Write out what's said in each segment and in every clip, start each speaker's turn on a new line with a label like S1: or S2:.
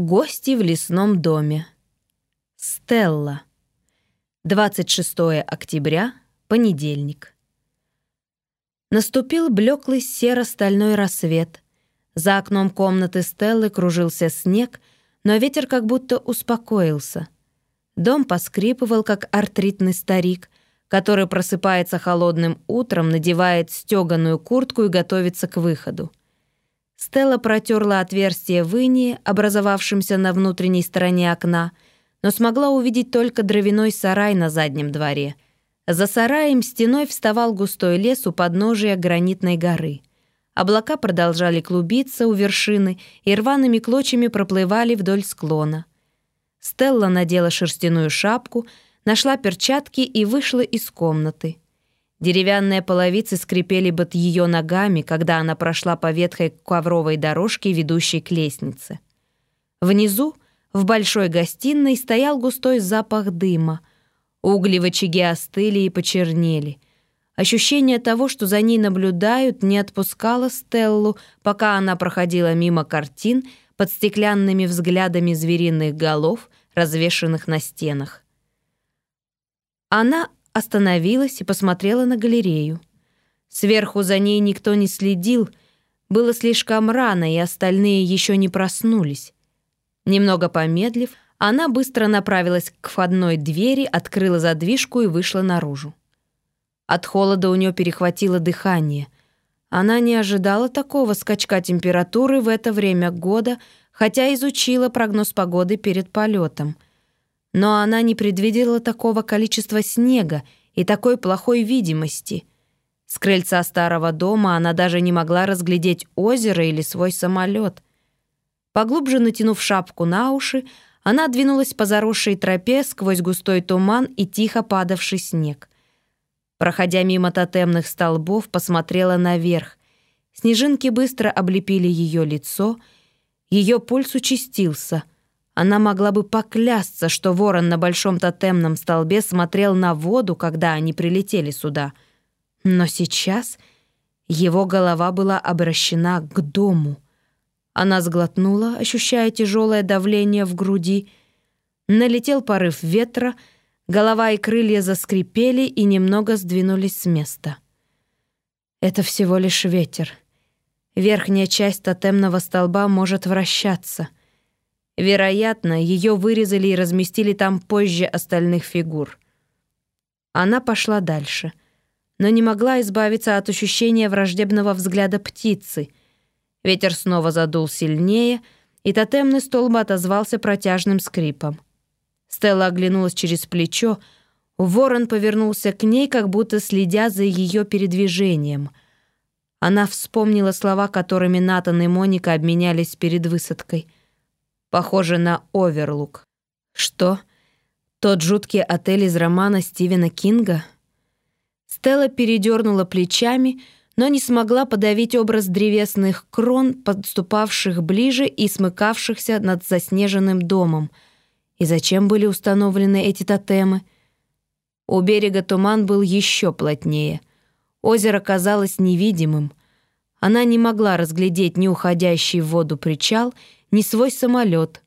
S1: Гости в лесном доме. Стелла. 26 октября, понедельник. Наступил блеклый серо-стальной рассвет. За окном комнаты Стеллы кружился снег, но ветер как будто успокоился. Дом поскрипывал, как артритный старик, который просыпается холодным утром, надевает стеганую куртку и готовится к выходу. Стелла протерла отверстие в инии, образовавшемся на внутренней стороне окна, но смогла увидеть только дровяной сарай на заднем дворе. За сараем стеной вставал густой лес у подножия гранитной горы. Облака продолжали клубиться у вершины и рваными клочьями проплывали вдоль склона. Стелла надела шерстяную шапку, нашла перчатки и вышла из комнаты. Деревянные половицы скрипели под ее ногами, когда она прошла по ветхой ковровой дорожке, ведущей к лестнице. Внизу, в большой гостиной, стоял густой запах дыма. Угли в очаге остыли и почернели. Ощущение того, что за ней наблюдают, не отпускало Стеллу, пока она проходила мимо картин под стеклянными взглядами звериных голов, развешанных на стенах. Она остановилась и посмотрела на галерею. Сверху за ней никто не следил, было слишком рано, и остальные еще не проснулись. Немного помедлив, она быстро направилась к входной двери, открыла задвижку и вышла наружу. От холода у нее перехватило дыхание. Она не ожидала такого скачка температуры в это время года, хотя изучила прогноз погоды перед полетом — но она не предвидела такого количества снега и такой плохой видимости. С крыльца старого дома она даже не могла разглядеть озеро или свой самолет. Поглубже натянув шапку на уши, она двинулась по заросшей тропе сквозь густой туман и тихо падавший снег. Проходя мимо тотемных столбов, посмотрела наверх. Снежинки быстро облепили ее лицо, ее пульс участился — она могла бы поклясться, что ворон на большом тотемном столбе смотрел на воду, когда они прилетели сюда. Но сейчас его голова была обращена к дому. Она сглотнула, ощущая тяжелое давление в груди. Налетел порыв ветра, голова и крылья заскрипели и немного сдвинулись с места. Это всего лишь ветер. Верхняя часть тотемного столба может вращаться — Вероятно, ее вырезали и разместили там позже остальных фигур. Она пошла дальше, но не могла избавиться от ощущения враждебного взгляда птицы. Ветер снова задул сильнее, и тотемный столб отозвался протяжным скрипом. Стелла оглянулась через плечо, ворон повернулся к ней, как будто следя за ее передвижением. Она вспомнила слова, которыми Натан и Моника обменялись перед высадкой — Похоже на Оверлук. Что? Тот жуткий отель из романа Стивена Кинга? Стелла передернула плечами, но не смогла подавить образ древесных крон, подступавших ближе и смыкавшихся над заснеженным домом. И зачем были установлены эти тотемы? У берега туман был еще плотнее. Озеро казалось невидимым. Она не могла разглядеть ни уходящий в воду причал, ни свой самолет.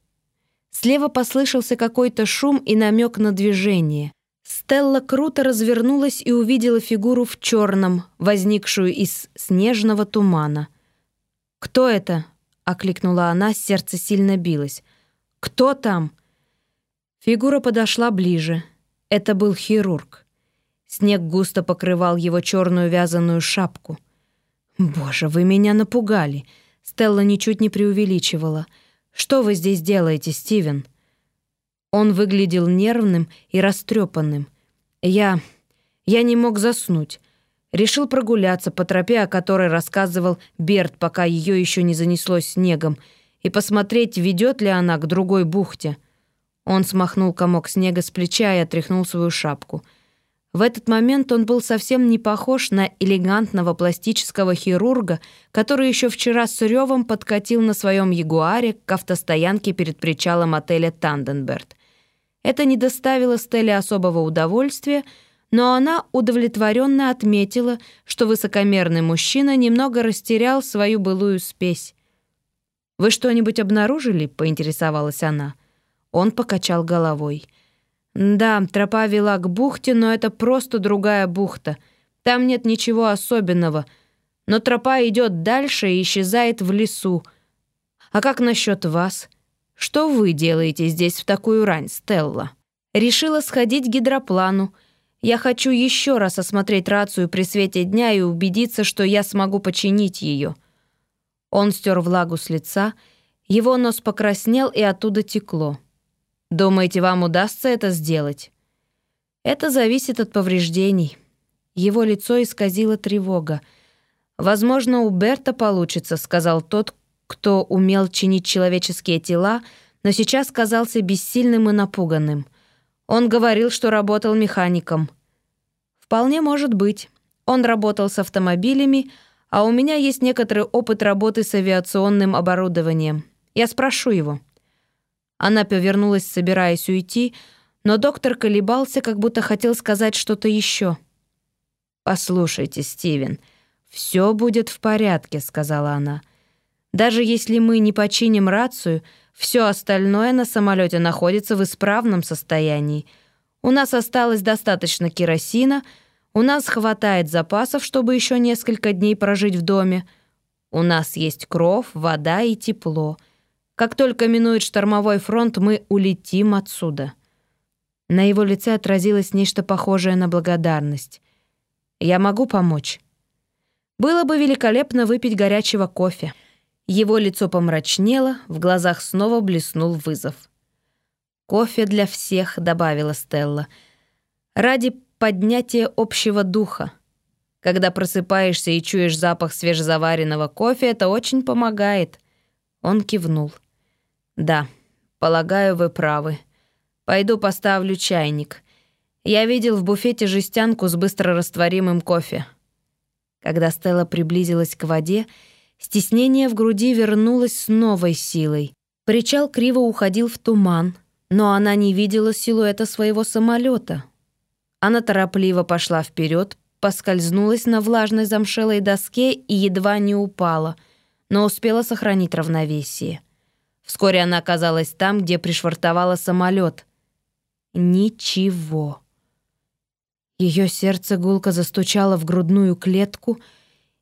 S1: Слева послышался какой-то шум и намек на движение. Стелла круто развернулась и увидела фигуру в черном, возникшую из снежного тумана. «Кто это?» — окликнула она, сердце сильно билось. «Кто там?» Фигура подошла ближе. Это был хирург. Снег густо покрывал его черную вязаную шапку. «Боже, вы меня напугали!» Стелла ничуть не преувеличивала. «Что вы здесь делаете, Стивен?» Он выглядел нервным и растрепанным. «Я... я не мог заснуть. Решил прогуляться по тропе, о которой рассказывал Берт, пока ее еще не занесло снегом, и посмотреть, ведет ли она к другой бухте». Он смахнул комок снега с плеча и отряхнул свою шапку — в этот момент он был совсем не похож на элегантного пластического хирурга, который еще вчера с ревом подкатил на своем ягуаре к автостоянке перед причалом отеля «Танденберт». Это не доставило Стелле особого удовольствия, но она удовлетворенно отметила, что высокомерный мужчина немного растерял свою былую спесь. «Вы что-нибудь обнаружили?» — поинтересовалась она. Он покачал головой. «Да, тропа вела к бухте, но это просто другая бухта. Там нет ничего особенного. Но тропа идет дальше и исчезает в лесу. А как насчет вас? Что вы делаете здесь в такую рань, Стелла?» Решила сходить к гидроплану. Я хочу еще раз осмотреть рацию при свете дня и убедиться, что я смогу починить ее. Он стер влагу с лица, его нос покраснел и оттуда текло. Думаете, вам удастся это сделать? Это зависит от повреждений. Его лицо исказило тревога. Возможно, у Берта получится, сказал тот, кто умел чинить человеческие тела, но сейчас казался бессильным и напуганным. Он говорил, что работал механиком. Вполне может быть. Он работал с автомобилями, а у меня есть некоторый опыт работы с авиационным оборудованием. Я спрошу его. Она повернулась, собираясь уйти, но доктор колебался, как будто хотел сказать что-то еще. «Послушайте, Стивен, все будет в порядке», — сказала она. «Даже если мы не починим рацию, все остальное на самолете находится в исправном состоянии. У нас осталось достаточно керосина, у нас хватает запасов, чтобы еще несколько дней прожить в доме. У нас есть кров, вода и тепло». Как только минует штормовой фронт, мы улетим отсюда». На его лице отразилось нечто похожее на благодарность. «Я могу помочь?» Было бы великолепно выпить горячего кофе. Его лицо помрачнело, в глазах снова блеснул вызов. «Кофе для всех», — добавила Стелла. «Ради поднятия общего духа. Когда просыпаешься и чуешь запах свежезаваренного кофе, это очень помогает». Он кивнул. «Да, полагаю, вы правы. Пойду поставлю чайник. Я видел в буфете жестянку с быстрорастворимым кофе». Когда Стелла приблизилась к воде, стеснение в груди вернулось с новой силой. Причал криво уходил в туман, но она не видела силуэта своего самолета. Она торопливо пошла вперед, поскользнулась на влажной замшелой доске и едва не упала, но успела сохранить равновесие. Вскоре она оказалась там, где пришвартовала самолет. Ничего. Ее сердце гулко застучало в грудную клетку.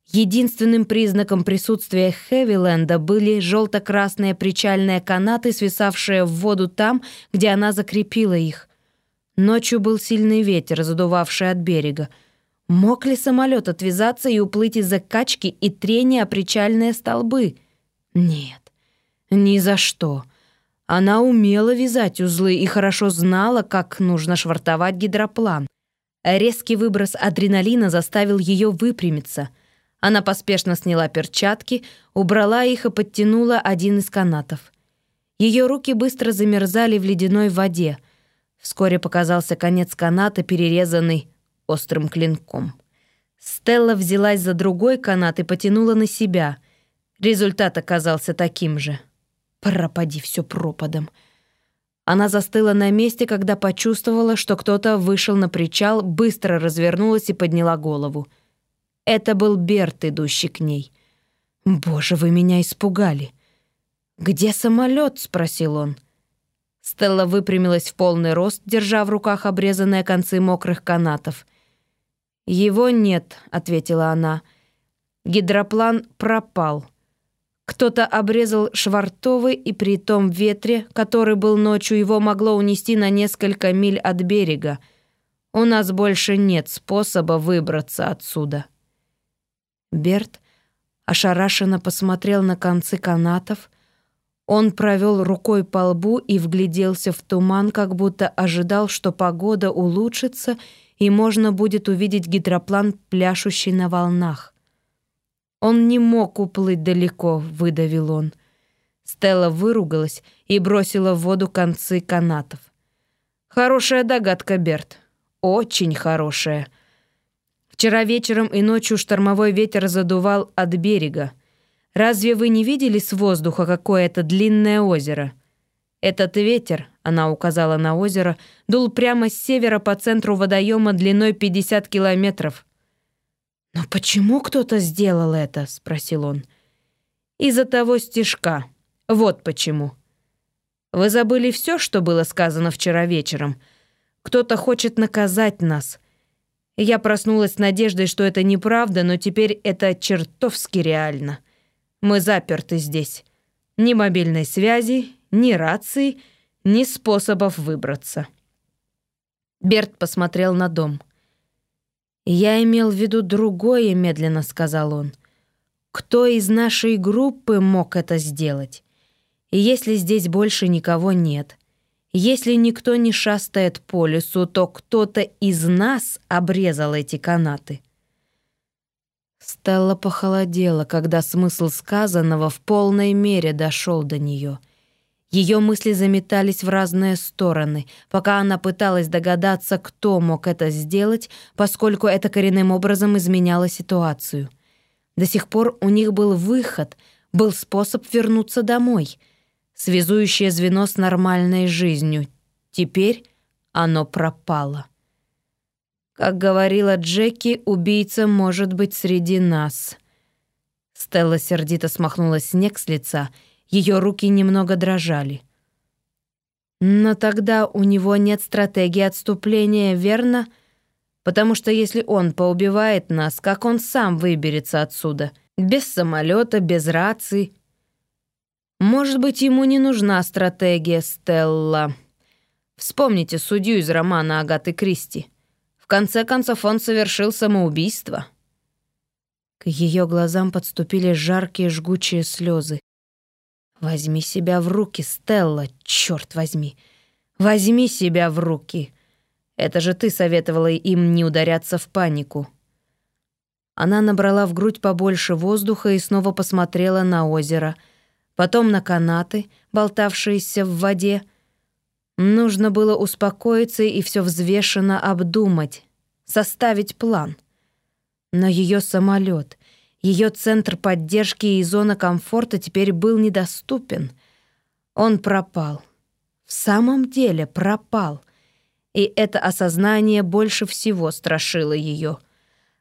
S1: Единственным признаком присутствия Хэвиленда были желто-красные причальные канаты, свисавшие в воду там, где она закрепила их. Ночью был сильный ветер, задувавший от берега. Мог ли самолет отвязаться и уплыть из-за качки и трения о причальные столбы? Нет. Ни за что. Она умела вязать узлы и хорошо знала, как нужно швартовать гидроплан. Резкий выброс адреналина заставил ее выпрямиться. Она поспешно сняла перчатки, убрала их и подтянула один из канатов. Ее руки быстро замерзали в ледяной воде. Вскоре показался конец каната, перерезанный острым клинком. Стелла взялась за другой канат и потянула на себя. Результат оказался таким же. Пропади все пропадом. Она застыла на месте, когда почувствовала, что кто-то вышел на причал, быстро развернулась и подняла голову. Это был Берт, идущий к ней. «Боже, вы меня испугали!» «Где самолет?» — спросил он. Стелла выпрямилась в полный рост, держа в руках обрезанные концы мокрых канатов. «Его нет», — ответила она. «Гидроплан пропал». Кто-то обрезал швартовый, и при том ветре, который был ночью, его могло унести на несколько миль от берега. У нас больше нет способа выбраться отсюда. Берт ошарашенно посмотрел на концы канатов. Он провел рукой по лбу и вгляделся в туман, как будто ожидал, что погода улучшится, и можно будет увидеть гидроплан, пляшущий на волнах. Он не мог уплыть далеко, выдавил он. Стелла выругалась и бросила в воду концы канатов. Хорошая догадка, Берт. Очень хорошая. Вчера вечером и ночью штормовой ветер задувал от берега. Разве вы не видели с воздуха какое-то длинное озеро? Этот ветер, она указала на озеро, дул прямо с севера по центру водоема длиной 50 километров. «Но почему кто-то сделал это?» — спросил он. «Из-за того стежка. Вот почему. Вы забыли все, что было сказано вчера вечером. Кто-то хочет наказать нас. Я проснулась с надеждой, что это неправда, но теперь это чертовски реально. Мы заперты здесь. Ни мобильной связи, ни рации, ни способов выбраться. Берт посмотрел на дом. «Я имел в виду другое», — медленно сказал он. «Кто из нашей группы мог это сделать? Если здесь больше никого нет, если никто не шастает по лесу, то кто-то из нас обрезал эти канаты». Стелла похолодела, когда смысл сказанного в полной мере дошел до нее. Ее мысли заметались в разные стороны, пока она пыталась догадаться, кто мог это сделать, поскольку это коренным образом изменяло ситуацию. До сих пор у них был выход, был способ вернуться домой, связующее звено с нормальной жизнью. Теперь оно пропало. Как говорила Джеки, убийца может быть среди нас. Стелла сердито смахнула снег с лица — ее руки немного дрожали. Но тогда у него нет стратегии отступления, верно? Потому что если он поубивает нас, как он сам выберется отсюда? Без самолета, без рации. Может быть, ему не нужна стратегия, Стелла. Вспомните судью из романа Агаты Кристи. В конце концов, он совершил самоубийство. К ее глазам подступили жаркие жгучие слезы. Возьми себя в руки, Стелла, черт возьми. Возьми себя в руки. Это же ты советовала им не ударяться в панику. Она набрала в грудь побольше воздуха и снова посмотрела на озеро, потом на канаты, болтавшиеся в воде. Нужно было успокоиться и все взвешенно обдумать, составить план. Но ее самолет, ее центр поддержки и зона комфорта теперь был недоступен. Он пропал. В самом деле пропал. И это осознание больше всего страшило ее.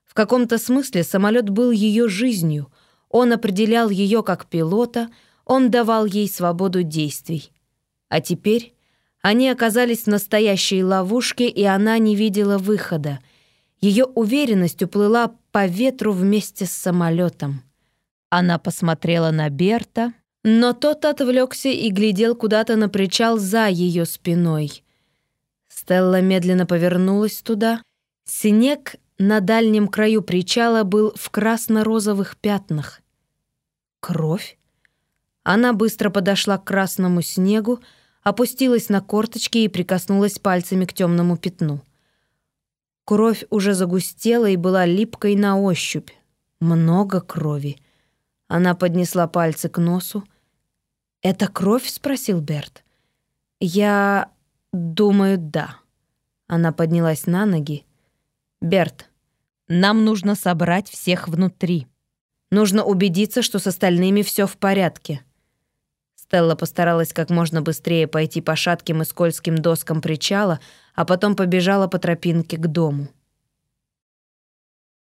S1: В каком-то смысле самолет был ее жизнью. Он определял ее как пилота, он давал ей свободу действий. А теперь они оказались в настоящей ловушке, и она не видела выхода. Ее уверенность уплыла по ветру вместе с самолетом. Она посмотрела на Берта, но тот отвлекся и глядел куда-то на причал за ее спиной. Стелла медленно повернулась туда. Снег на дальнем краю причала был в красно-розовых пятнах. Кровь? Она быстро подошла к красному снегу, опустилась на корточки и прикоснулась пальцами к темному пятну. Кровь уже загустела и была липкой на ощупь. Много крови. Она поднесла пальцы к носу. «Это кровь?» — спросил Берт. «Я думаю, да». Она поднялась на ноги. «Берт, нам нужно собрать всех внутри. Нужно убедиться, что с остальными все в порядке». Стелла постаралась как можно быстрее пойти по шатким и скользким доскам причала, а потом побежала по тропинке к дому.